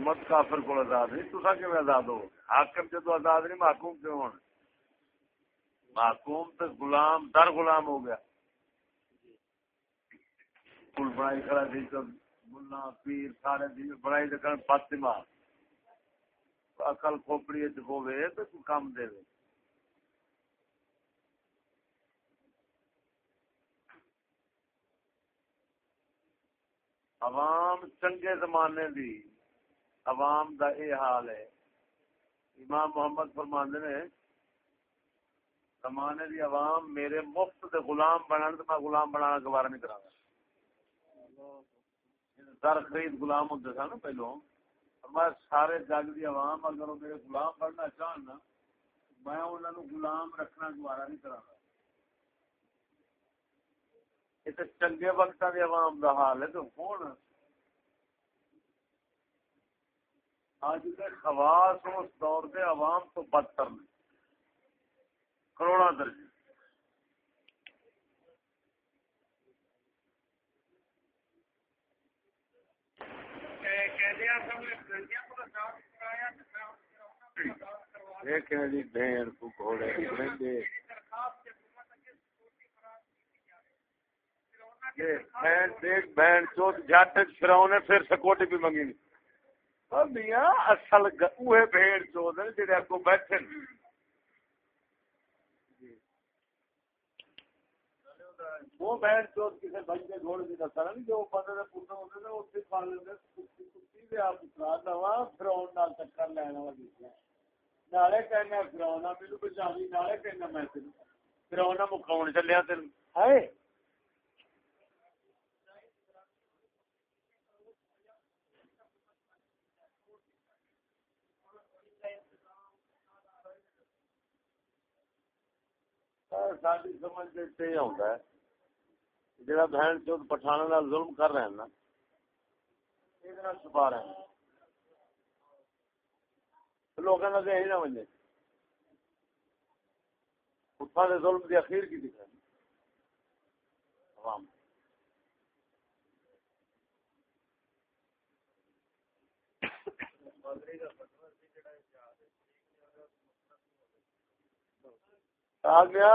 حکومت کافر کو آزاد نہیں تصا کی آزاد ہو حاکم جدو آزاد نہیں، محکوم کیوں ہونا محکوم تو غلام، در غلام ہو گیا۔ پل بنائی کھڑا سی تو ملا، پیر، سارے جی بنائی دکھا پت مار اکل کھوپڑی ہوے تو کام دے۔ عوام چنگے زمانے دی عوام دا اے حال ہے۔ امام محمد فرماندے نے، زمانے دی عوام میرے مفت دے غلام بنن تے میں غلام بنانا گوارا نہیں کراں در خرید غلام ہوندے سن پہلو میں سارے جگ دی عوام اگر میرے غلام بننا چاہن نا، میں انہاں نو غلام رکھنا گوارا نہیں کراں یہ تو چنگے وقت دی عوام دا حال ہے تو ہن آج کے خواص اس دور کے عوام تو بدتر میں کروڑا درجے۔ بھیڑ کو گھوڑے بہن چوت جٹ فراؤ نے پھر سکوٹی بھی منگی نہیں۔ میاں اصل اوے بھیڑ چوت جڑے کو بیٹھے وہ بہن چوت کسی بچے گھوڑے کی دسا نہیں جو بندے کے پوتر ہوتے ہیں اتنے پا لیتے کتی آپ پترا فراؤن نال چکر لینا وا نالے کہنا فراؤنا میرے بچا نالے کہنا میں تینوں فراؤنا مکاؤ چلیا تین ہے ہاں، ساری سمجھ یہ ہوتا ہے بہن چوت پٹھانا ظلم کر رہے ہیں نا، یہ چھپا رہے ہیں۔ لوگ یہی نہ بنے اٹھا دے ظلم دی اخیر کی دکھ رہے عوام۔ آ گیا۔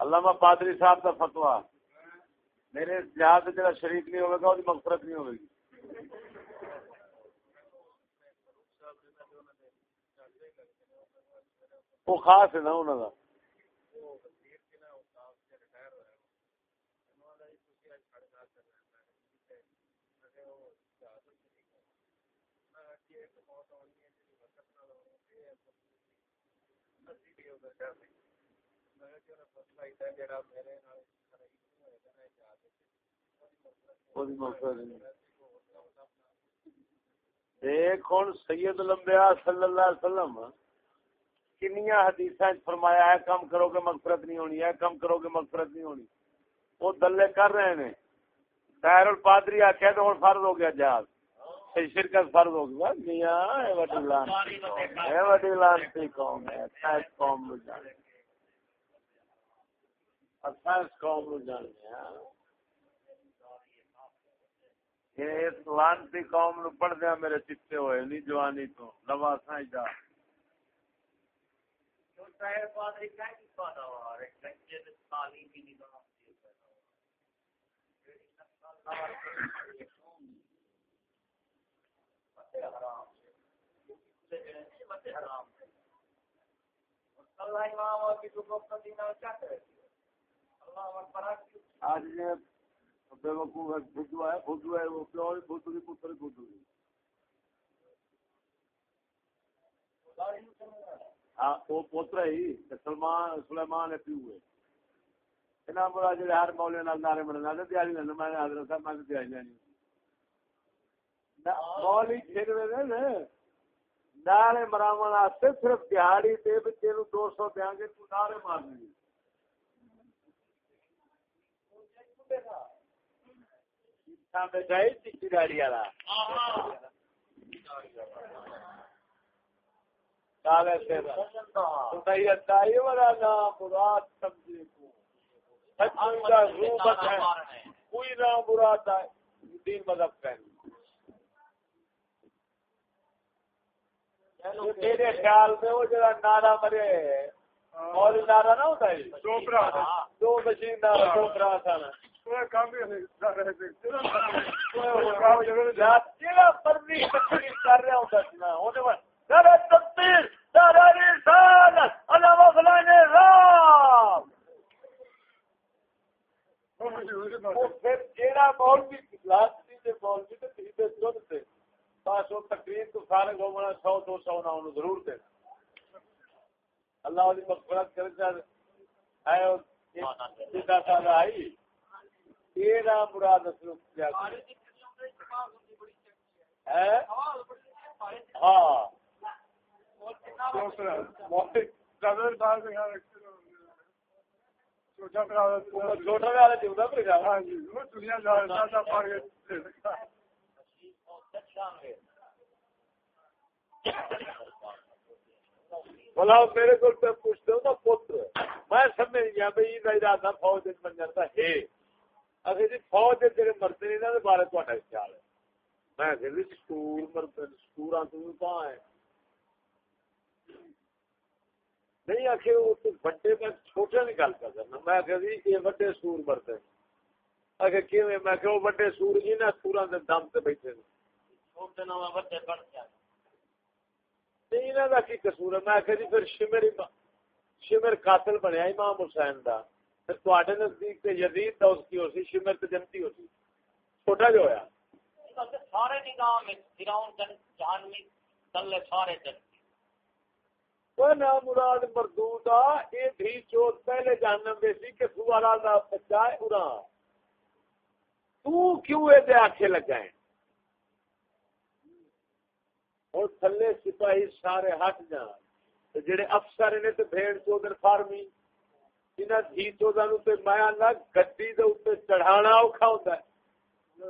علامہ پادری صاحب کا فتوا میرے جہاز جا شریک نہیں ہوگا وہ مغفرت نہیں ہوگی وہ خاص ہے نا انہوں کا دیکھ ہوں سید لمبیا صلی اللہ علیہ وسلم کنیا حدیث فرمایا ہے کم کرو گے مغفرت نہیں ہونی ہے کم کرو گے مغفرت نہیں ہونی وہ دلے کر رہے ہیں خیر الپادری آخیا تو ہوں فرض ہو گیا جہاز شرکت فرض ہو گیا میاں وڈی لانتی وڈی لانتی قوم ہے قوم لانتی قوم نو پڑھ دیا میرے چیتے ہوئے نی جوانی تو نوا سائیں جا اللہ امام کی تو کو دینا چاہتے ہیں۔ آج یہ بے وقوف ہے۔ بدھو ہے بدھو ہے وہ پیو بدھو کی پتر بدھو کی۔ ہاں وہ پوتر ہی سلمان سلیمان پیو ہے۔ اتنا بڑا جو ہر مولے نال نعرے مرنا دے دیاری نہ میں حضرت صاحب میں دیاری نہیں مولی کھیل رہے نے نعرے مراون واسطے صرف دیہاڑی تے بچے نو 200 دیاں گے تو نعرے مارنے گاڑی کوئی نام براد دین مذہب کا میرے خیال میں وہ جڑا نعرہ مرے اور نعرہ نہ ہوتا ہے دو مشین دو برا تھا نا کر رہا ہوں تقدیر رسالت انا وفلان رام پھر جیڑا مولوی کلاس دی مولوی تے تھی تے سن تے بس وہ تقریر تو سارے گومنا سو دو سو نہ انہوں ضرور دے اللہ علی مغفرت کرے چاہ اے سیدھا سادہ آئی۔ تیرا مراد اسلوب کیا ہاں۔ چھوٹا والا جیوتا پھر ہاں جی دنیا بلا میرے کو پوچھتے ہوں نا، پتر، میں سمجھ گیا بھائی ارادہ فوج بن جاتا، ہے۔ اگر جی فوج تیرے مرتے نہیں نا بارے تا خیال ہے۔ میں کہ سکول مرتے سکول کہاں ہے نہیں آخر وہ بڑے میں چھوٹے نہیں گل کر کرنا میں کہ جی یہ بڑے سور مرتے اگر کیویں؟ میں کہ وہ بڑے سور جی سوراں دے دم تے بیٹھے چھوٹے نہ بڑے بڑھ جائے انہاں دا کی قصور ہے؟ میں کہ جی پھر شمر شمر قاتل بنیا امام حسین دا۔ پھر تواڈے نزدیک تے یزید دا اس کی ہوسی شمر تے جنتی ہوسی چھوٹا جو ہویا۔ سارے نظام فرعون جہان میں تلے سارے جنتی۔ مراد مردود یہ بھی چوت پہلے جانم دے سی کہ سوارا دا بچہ ہے ارا۔ تو کیوں یہ آخے لگائے اور تھلے سپاہی سارے ہٹ جان۔ جڑے افسر نے تو بھیڑ چودر فارمی انہیں دھی چودہ نو تے مایا نہ گڈی دے اوپر چڑھانا اوکھا ہوتا ہے۔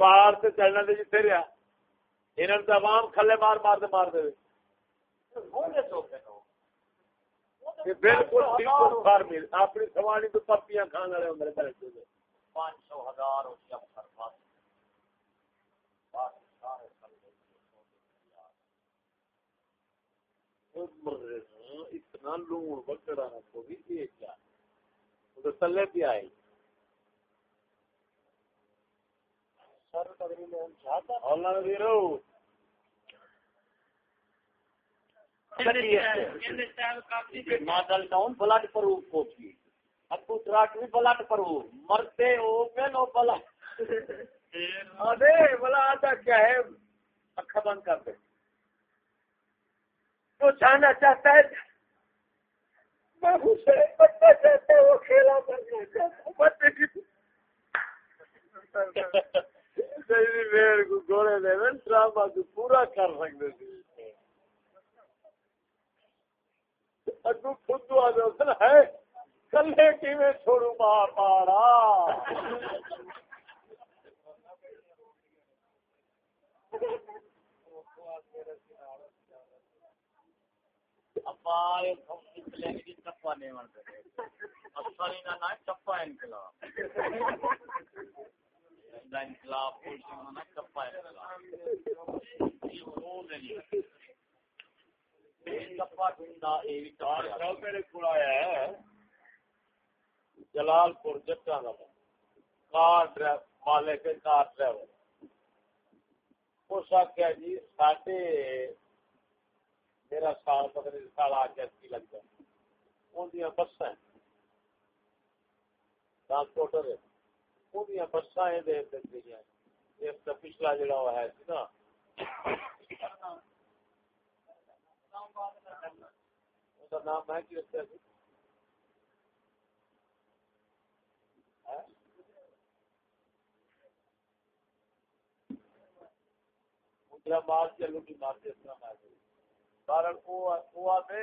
پہاڑ سے چڑھنا دے جتھے رہا انہوں نے عوام کھلے مار مار دے مار دے بالکل اپنی سوانی تو پپیاں کھان والے ہوں پانچ سو ہزار اتنا لون بکرا کو بھی کیا تلے پہ آئی۔ سر ماڈل بلڈ پروف کوپی ابو تراٹ بھی بلڈ پروف مرتے ہو گے نو بلڈ۔ ارے بلا آتا کیا ہے؟ اکھا بند کر دے۔ تو جانا چاہتا ہے بچہ چاہتا ہے وہ کھیلا بننا چاہتا ہوں بچے کی گوڑے دے ڈرامہ پورا کر سکتے تھے۔ اگو خود ہے کلے کی میں چھوڑوں مار پارا چپا انقلاب۔ انقلاب چپا انقلاب۔ جلال پور جٹا کار ڈرائیور مالک کار ڈرائیور۔ اس آخیا جی ساڈے میرا سال پتہ سال آ کے کی لگتا ان بسا ٹرانسپورٹر ان بسا پچھلا جڑا وہ ہے نا۔ نام ہے کہ مار چلو کی مارتے اس طرح مار کارن وہ آتے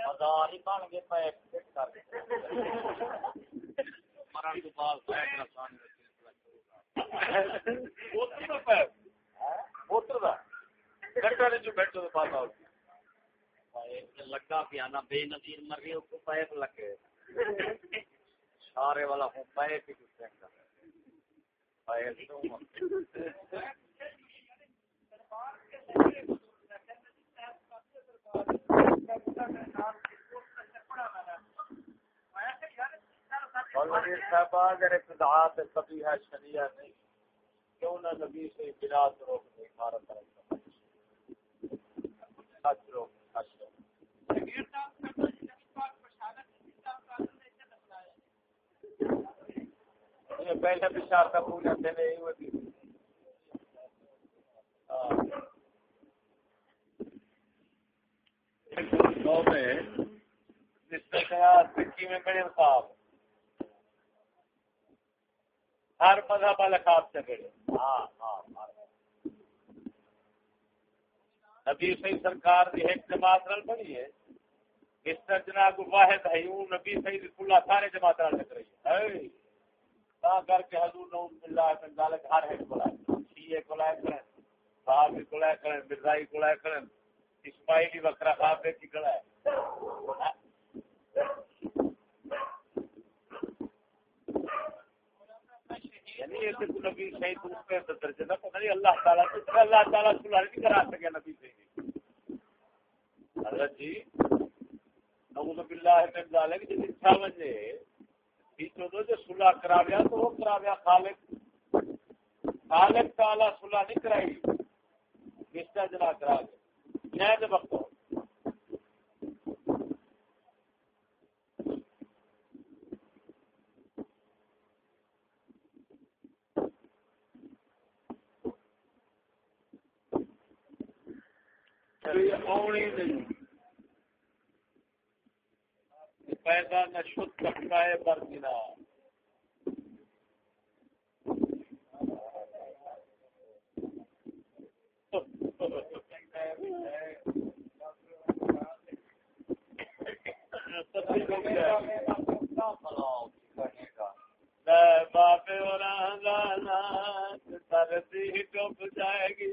ہزار ہی بن گئے پیک کر مرن کے بعد پیک رسان لگا پیا نا، بے نظیر مر اس کو پیپ لگے۔ سارے والا ہوں پیپ ہی اگر کبھی ہے شریعہ نہیں کیوں نہ نبی سے بلاد روک دے عمارت سچ روک سچ روک پہلے بشار کا پوجا دینے ہی ہوتی میں ہر مذہب والے خواب سے گڑے ہاں ہاں نبی صحیح سرکار کی ایک جماعت نال بنی ہے اس طرح جناب واحد ہے نبی صحیح رسول اللہ سارے جماعت نال لگ رہی ہے تا کر کے حضور نو اللہ میں ذالک ہر ایک بلا شیعہ کو لائے کریں، صحابی کو لائے کریں، مرزائی کو لائے کریں، اسماعیلی وکرا خواب دے کی کڑا ہے۔ یعنی ایسے تو نبی شہید اس کے درجے نہ پتہ نہیں، اللہ تعالیٰ تو اللہ تعالیٰ صلح نہیں کرا سکے نبی شہید۔ حضرت جی نعوذ باللہ من ذالک جس اچھا بنجے بیچو جو صلح کرا گیا تو وہ کرا گیا خالق۔ خالق تعالیٰ صلح نہیں کرائی۔ کس جنا کرا گیا نیت وقت پیدا نہ شد سکتا ہے پر برگنا بابے اور سردی ڈب جائے گی۔